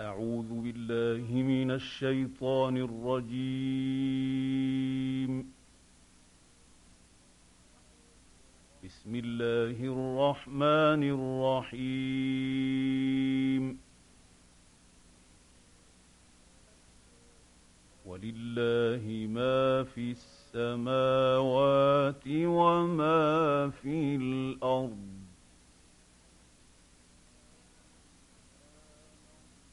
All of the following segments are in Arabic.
أعوذ بالله من الشيطان الرجيم. بسم الله الرحمن الرحيم. ولله ما في السماوات وما في الأرض.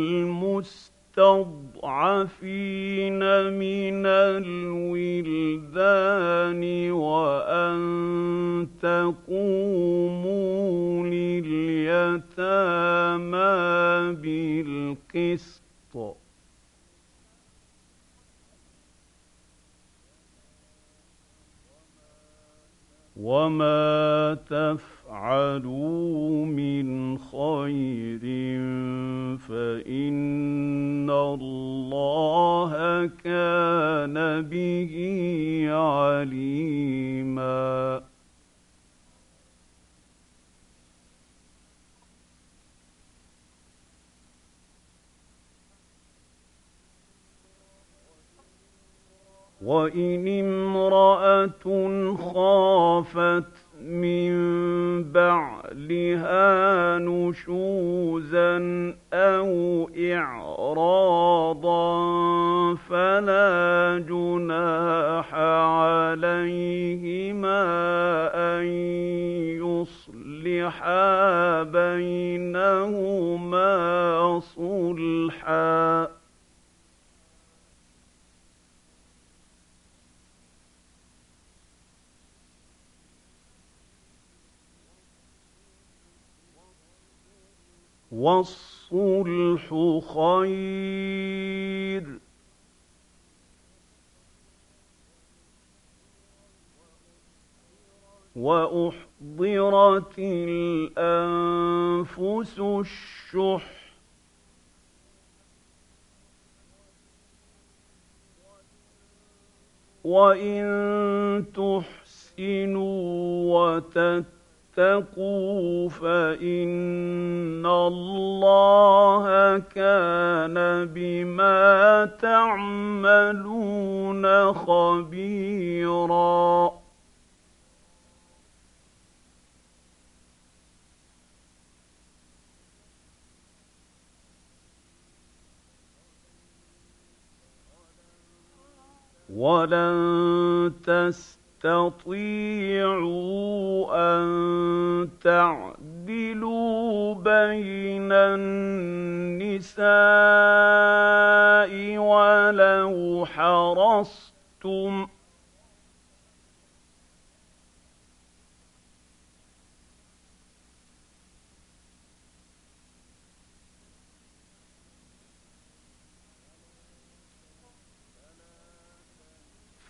والمستضعفين من الولدان وأن تقوموا لليتامى بالقسط. وما تفعلوا من خير فان الله كان به عليما. وان امراه خافت من بعلها نشوزا أو اعراضا فلا جناح عليهما أن يصلحا والصلح خير. وأحضرت الأنفس الشح. وإن تحسنوا وتتقوا واتقوا فإن الله كان بما تعملون خبيرا. ولن تستطيعوا تستطيعوا أن تعدلوا بين النساء ولو حرصتم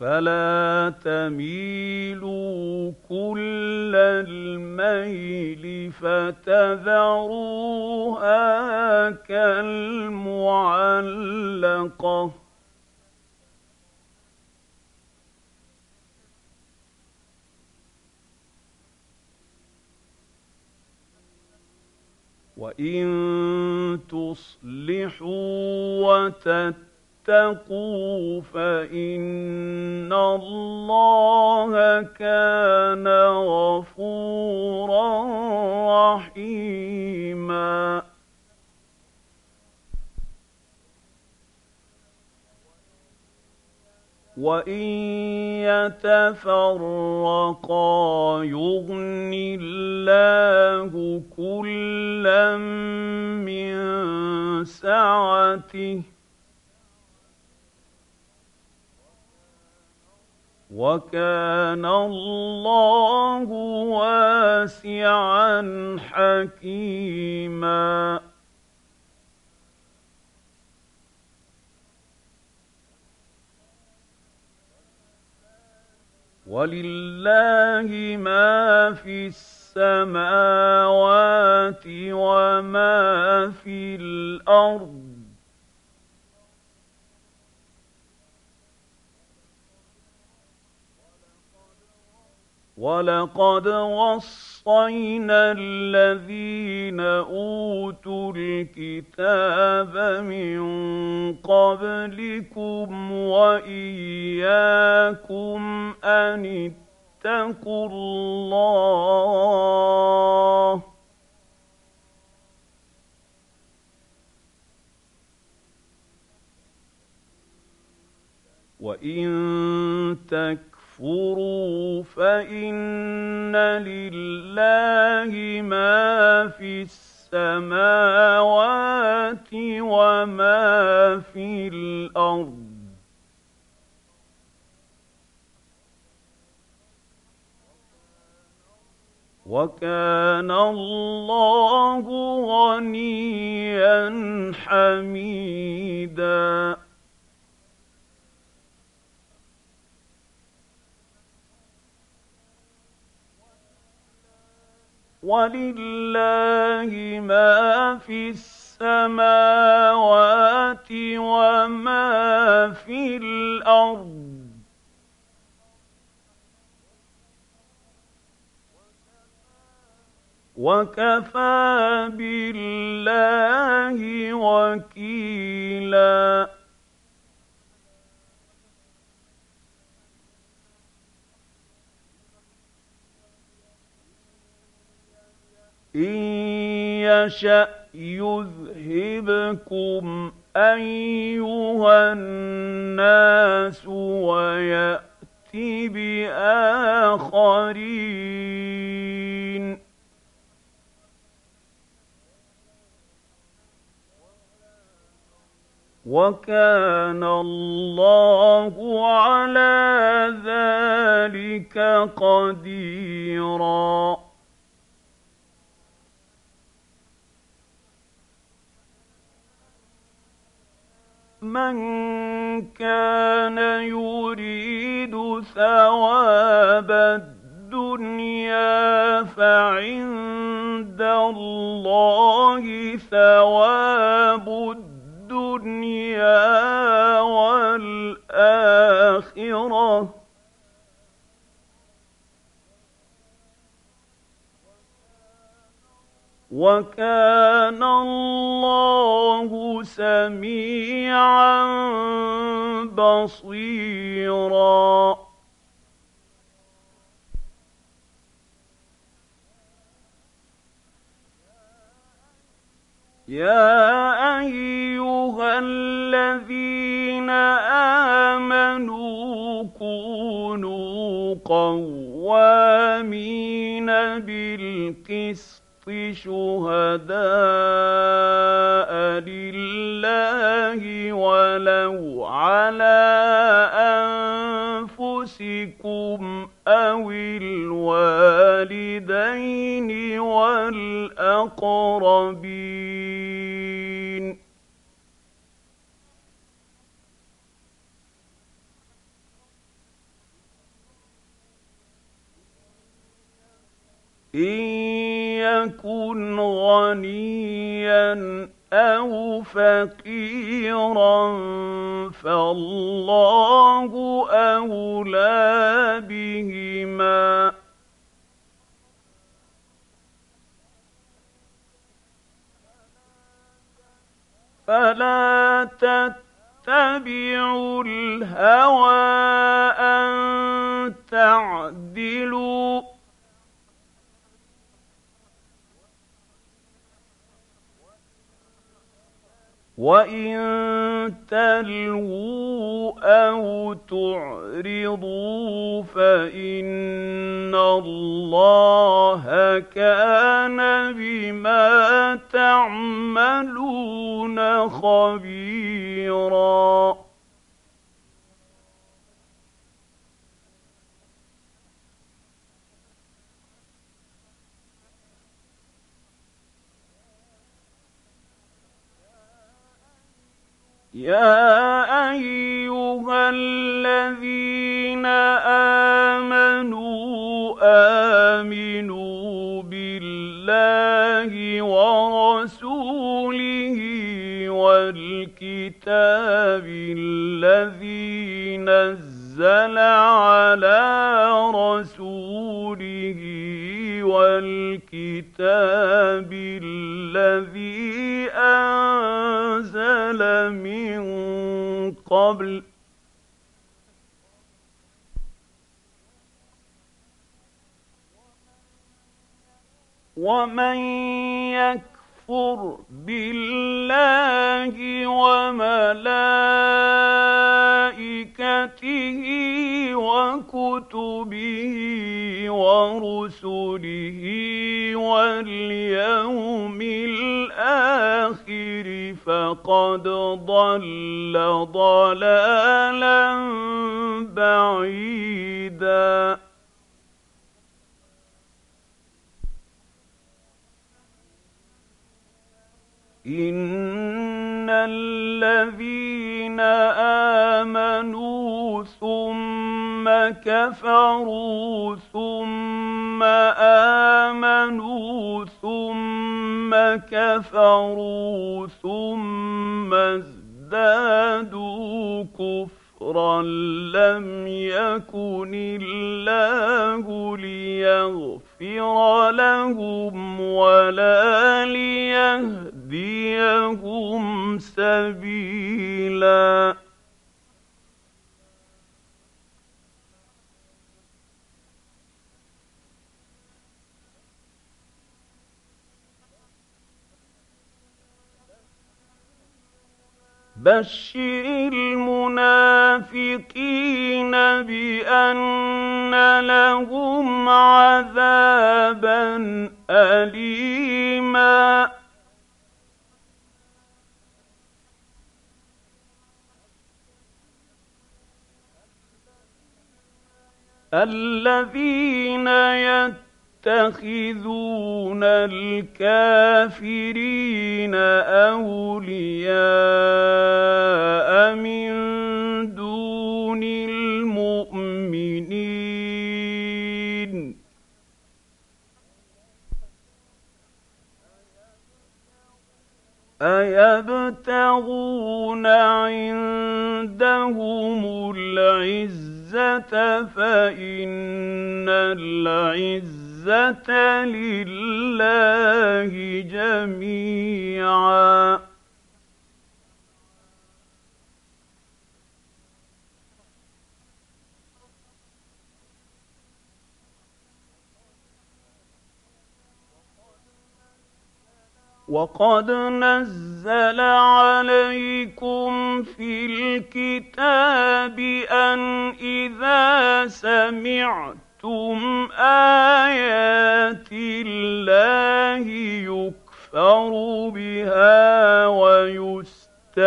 فلا تميلوا كل الميل فتذروها كالمعلقة. وإن تصلحوا وتتقوا فإن الله كان غفورا رحيما. وإن يتفرقا يغن الله كلا من سعته وكان الله واسعا حكيما. ولله ما في السماوات وما في الأرض. ولقد وصينا الذين اوتوا الكتاب من قبلكم واياكم ان اتقوا الله وان تك تكفروا فان لله ما في السماوات وما في الأرض وكان الله غنيا حميدا ولله ما في السماوات وما في الأرض وكفى بالله وكيلا إن يشأ يذهبكم أيها الناس ويأت بآخرين وكان الله على ذلك قديرا من كان يريد ثواب الدنيا فعند الله ثواب الدنيا وكان الله سميعا بصيرا. يا أيها الذين آمنوا كونوا قوامين بالقسط. شهداء لله ولو على أنفسكم أو الوالدين والأقربين. إن يكن غنيا أو فقيرا فالله أولى بهما. فلا تتبعوا الهوى أن تعدلوا وان تلووا أو تعرضوا فان الله كان بما تعملون خبيرا يا أيها الذين آمنوا آمنوا بالله ورسوله والكتاب الذي نزل على رسوله والكتاب الذي أنزل من قبل ومن يكفر بالله وملائكته وكتبه ورسله واليوم الآخر فقد ضل ضلالا بعيدا إن الذين آمنوا ثم كفروا ثم آمنوا ثم كفروا ثم ازدادوا كفرا لم يكن الله ليغفر لهم ولا ليهديهم سبيلا. بشر المنافقين بأن لهم عذابا اليما. الذين يتقون يتخذون الكافرين أولياء من دون المؤمنين. أيبتغون عندهم العزة فإن العزة العزة لله جميعا وقد نزل عليكم في الكتاب أن إذا سمعتم كَفَرْتُمْ آيَاتِ اللَّهِ يُكْفَرُ بِهَا وَيُسْتَهْزَأُ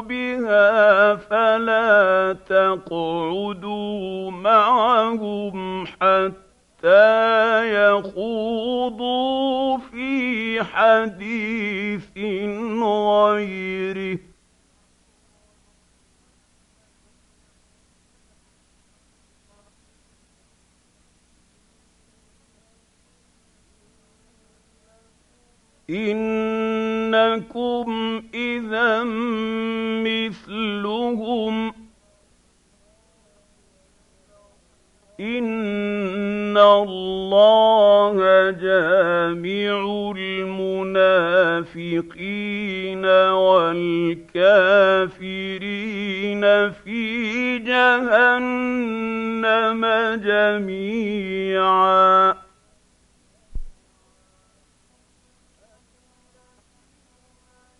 بِهَا فَلَا تَقْعُدُوا مَعَهُمْ حَتَّىٰ يَخُوضُوا فِي حَدِيثٍ غَيْرِهِ إنكم إذا مثلهم. إن الله جامع المنافقين والكافرين في جهنم جميعا.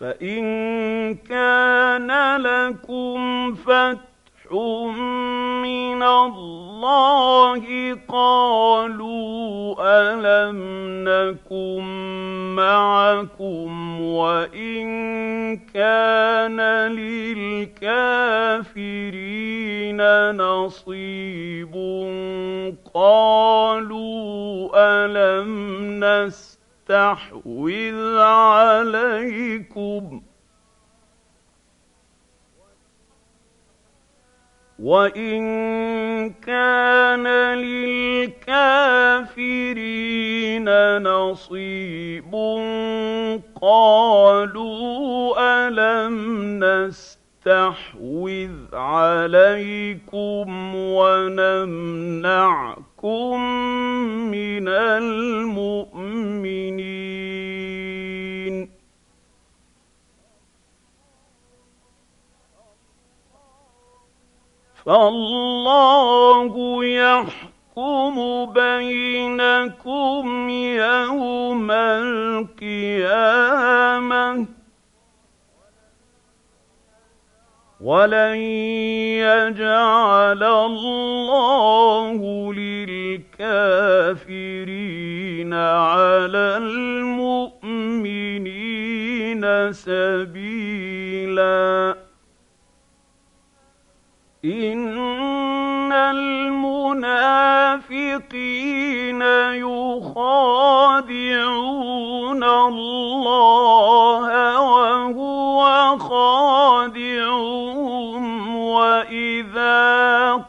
فإن كان لكم فتح من الله قالوا ألم نكن معكم وإن كان للكافرين نصيب قالوا ألم نس يستحوذ عليكم. وإن كان للكافرين نصيب قالوا ألم نستحوذ عليكم ونمنعكم من المؤمنين فالله يحكم بينكم يوم القيامه ولن يجعل الله للكافرين على المؤمنين سبيلا ان المنافقين يخادعون الله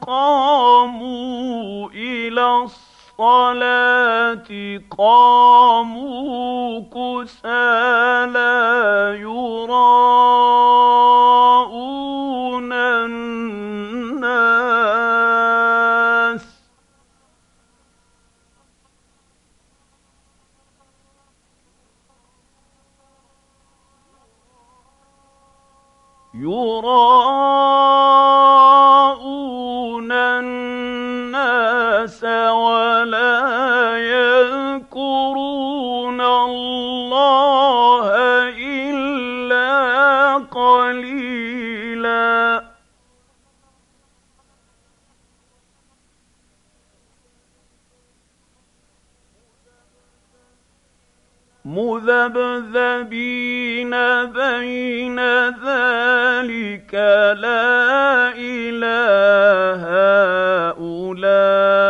قاموا إلى الصلاة قاموا كسالى يراءون مذبذبين بين ذلك لا إله هؤلاء.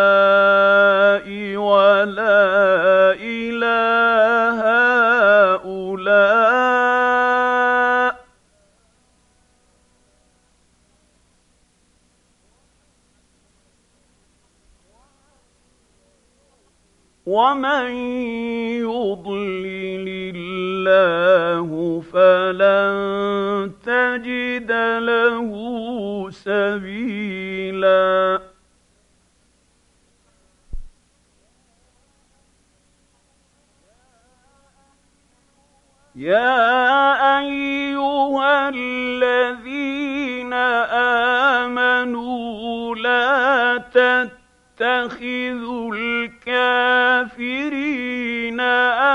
تجد له سبيلا. يا أيها الذين آمنوا لا تتخذوا الكافرين اولياء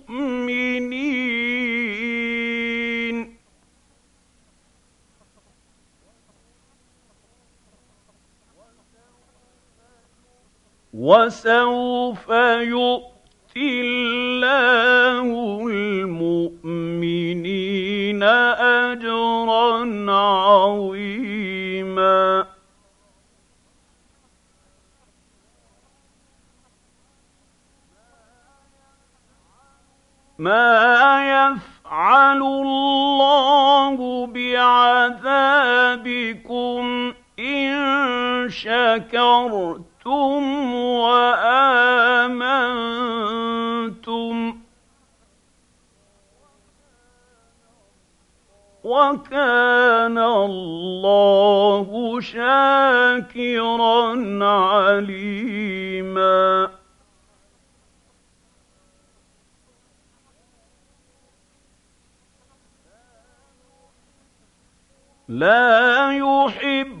وسوف يؤتي الله المؤمنين أجرا عظيما. ما يفعل الله بعذابكم إن شكرتم وآمنتم وكان الله شاكرا عليما. لا يحب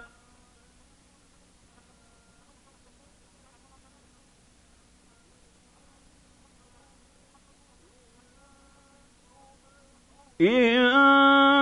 إن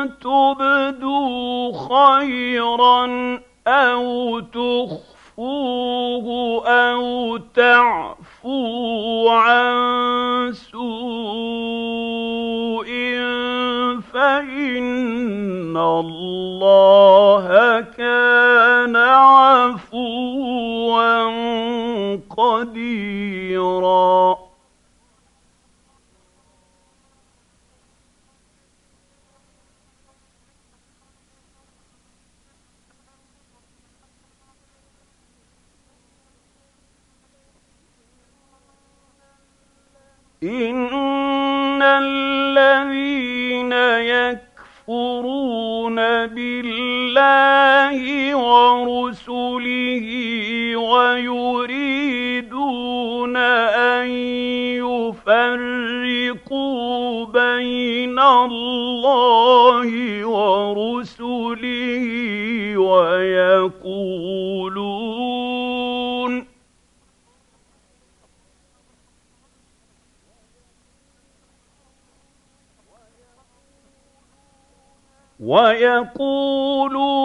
ويقولون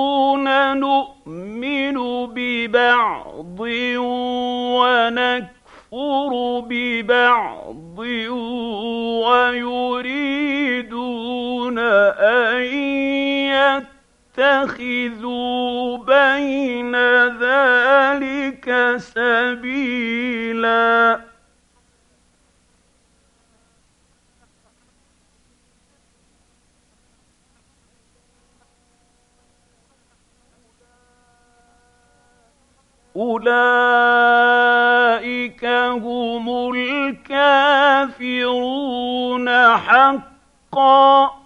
نؤمن ببعض ونكفر ببعض ويريدون أن يتخذوا بين ذلك سبيلا أولئك هم الكافرون حقا.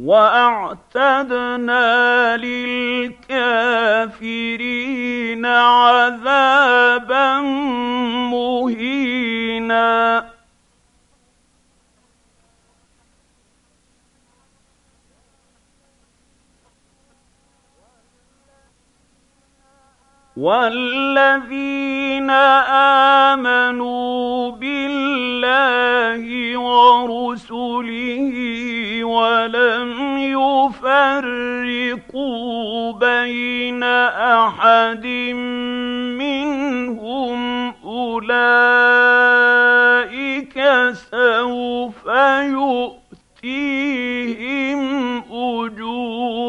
وأعتدنا للكافرين عذابا مهينا. والذين امنوا بالله ورسله ولم يفرقوا بين احد منهم اولئك سوف يؤتيهم اجورهم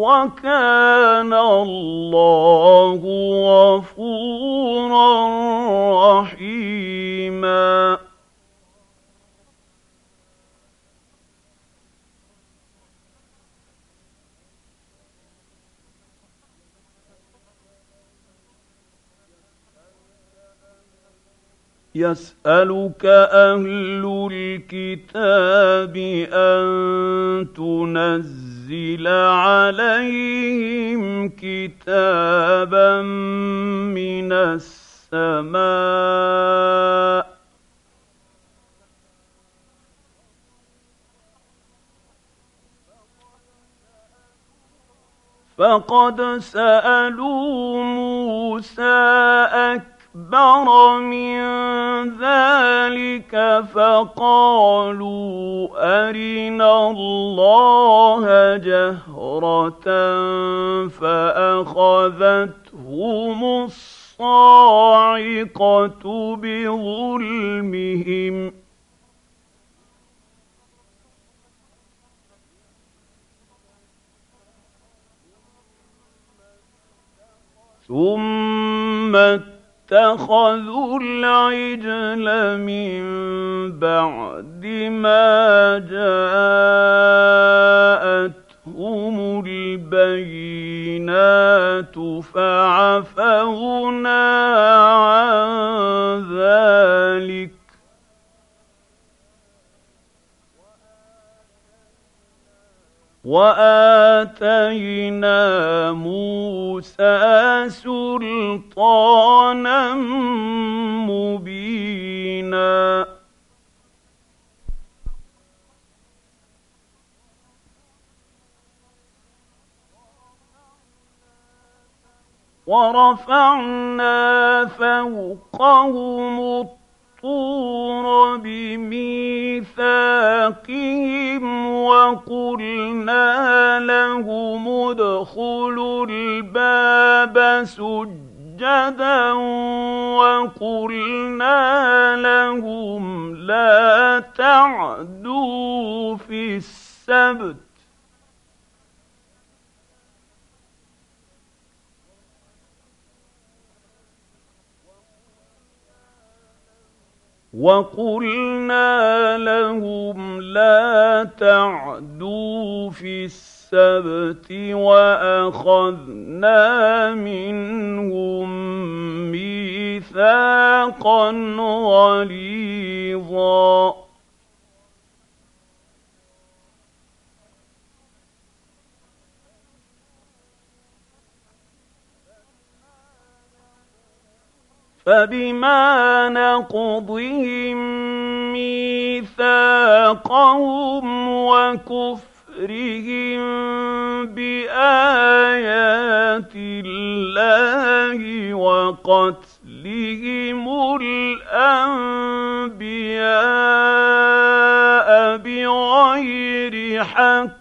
وكان الله غفورا رحيما. يسألك أهل الكتاب أن تنزل أنزل عليهم كتابا من السماء فقد سألوا موسى أكبر أكبر من ذلك فقالوا أرنا الله جهرة فأخذتهم الصاعقة بظلمهم. ثم اتخذوا العجل من بعد ما جاءتهم البينات فعفونا عن ذلك وآتينا موسى سلطانا مبينا. ورفعنا فوقهم الطور بميثاقهم وقلنا لهم ادخلوا الباب سجدا وقلنا لهم لا تعدوا في السبت وقلنا لهم لا تعدوا في السبت واخذنا منهم ميثاقا غليظا فبما نقضهم ميثاقهم وكفرهم بآيات الله وقتلهم الأنبياء بغير حق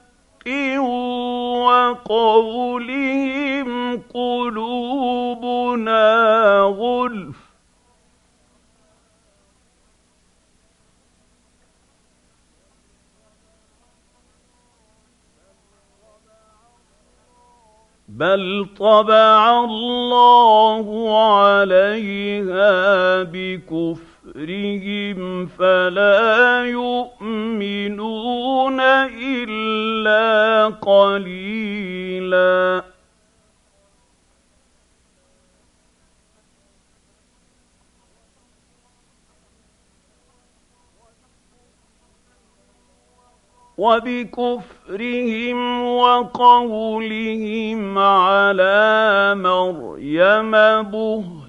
وقولهم قلوبنا غلف بل طبع الله عليها كفرهم فَلَا يُؤْمِنُونَ إِلَّا قَلِيلًا. وبكفرهم وقولهم على مريم بهتانا.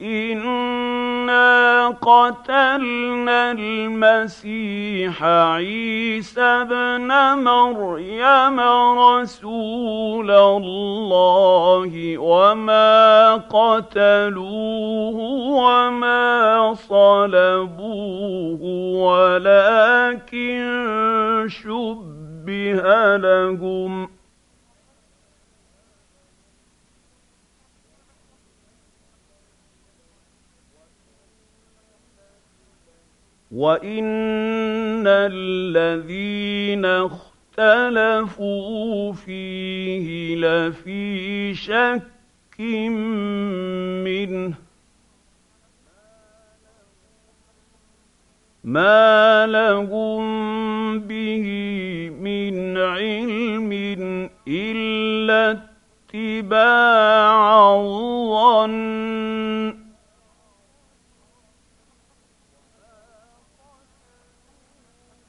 انا قتلنا المسيح عيسى ابن مريم رسول الله وما قتلوه وما صلبوه ولكن شبه لهم وان الذين اختلفوا فيه لفي شك منه ما لهم به من علم الا اتباع الظن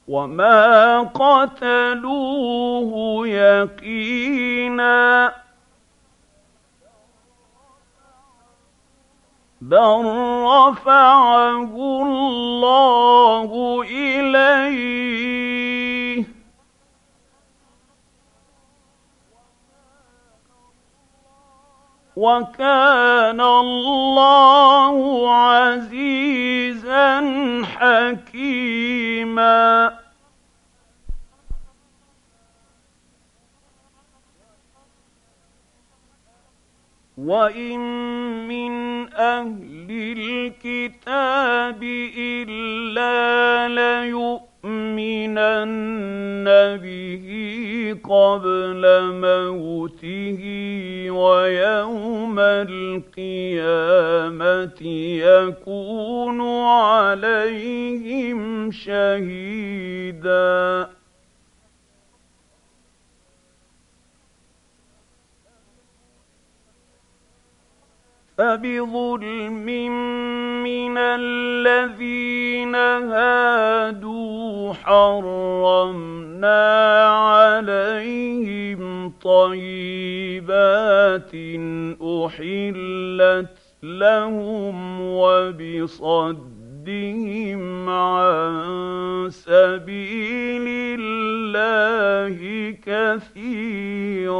وما قتلوه يقينا بل رفعه الله اليه وكان الله عزيزا حكيما وان من أهل الكتاب الا ليؤمنن به قبل موته ويوم القيامه يكون عليهم شهيدا فبظلم من الذين هادوا حرمنا عليهم طيبات أحلت لهم وبصدهم عن سبيل الله كثيرا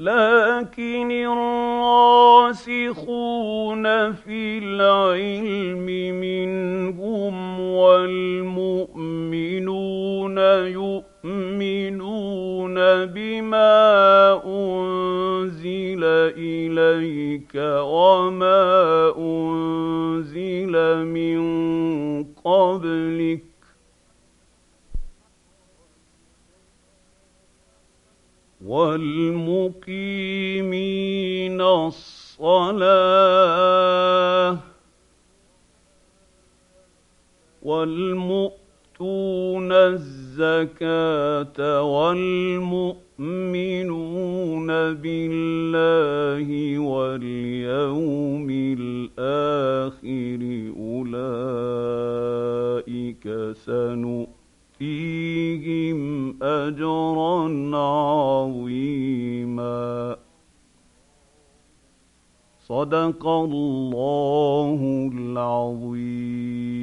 لكن الراسخون في العلم منهم والمؤمنون يؤمنون بما أنزل إليك وما أنزل من قبلك. والمقيمين الصلاه والمؤتون الزكاه والمؤمنون بالله واليوم الآخر اولئك سنؤمن فيهم اجرا عظيما. صدق الله العظيم.